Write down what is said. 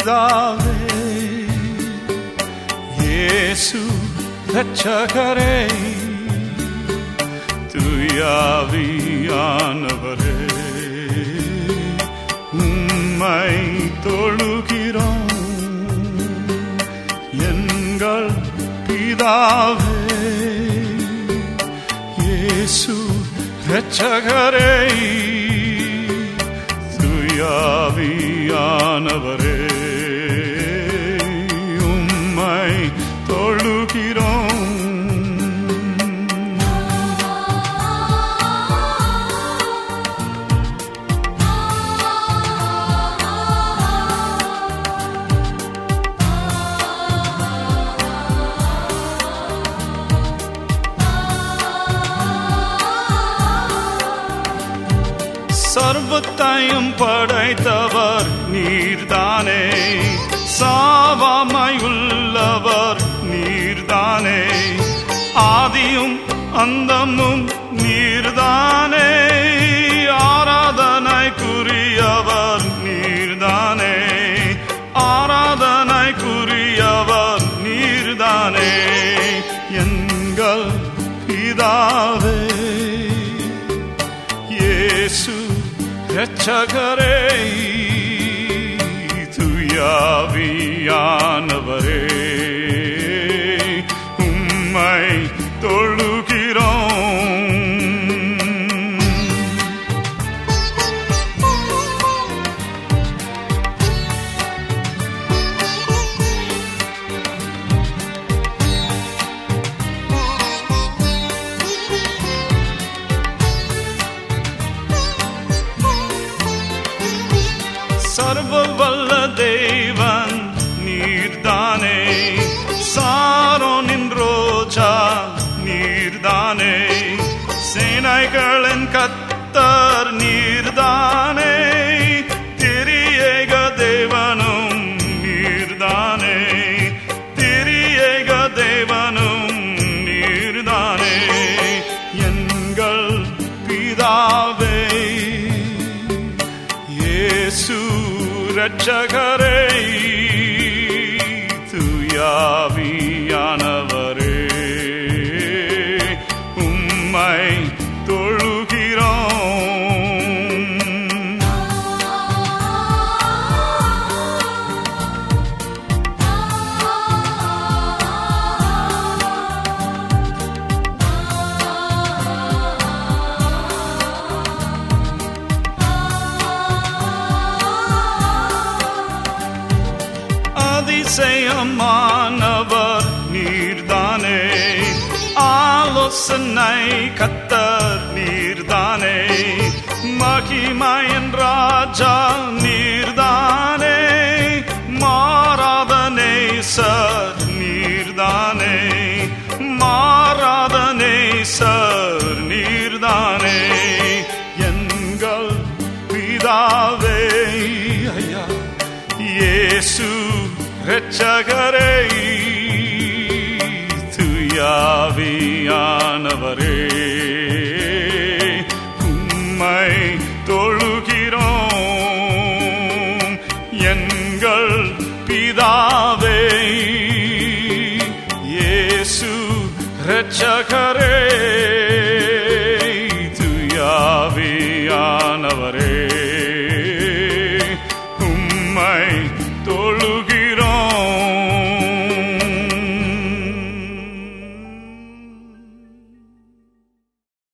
பிதாவே இயேசு ரட்சகரே துயாவியானவரே உம்மை தொழுகிறோம் எங்கள் பிதாவே இயேசு ரட்சகரே துயாவியானவரே உம்மை சர்வத்தையும் படைத்தவர் நீர்தானே. சாவாமை உள்ளவர் நீர்தானே. ஆதியும் அந்தமும் நீர்தானே. ஆராதனைக்குரியவர் நீர்தானே. ஆராதனைக்குரியவர் நீர்தானே. எங்கள் பிதா ரட்சகரே துயாவியானவரே நீர்தானே சாரோனின் ரோஜா நீர்தானே? சேனைகளின் கத்தர் நீர்தானே? திரியேக தேவனும் நீர்தானே? திரியேக தேவனும் நீர்தானே? எங்கள் பிதாவே இயேசு ரட்சகரே துயாவியானவரே அதிசயமானவர் நீர்தானே. ஆலோசனை கத்தர் நீர்தானே. மகிமாயன் ராஜா நீர்தானே. மாறாதனே நேசர் நீர்தானே. மாறாதனே நேசர் நீர்தானே. எங்கள் பிதாவே ஐயா இயேசு ரட்சகரே துயாவியானவரே உம்மை தொழுகிறோம். எங்கள் பிதாவே இயேசு இரட்சக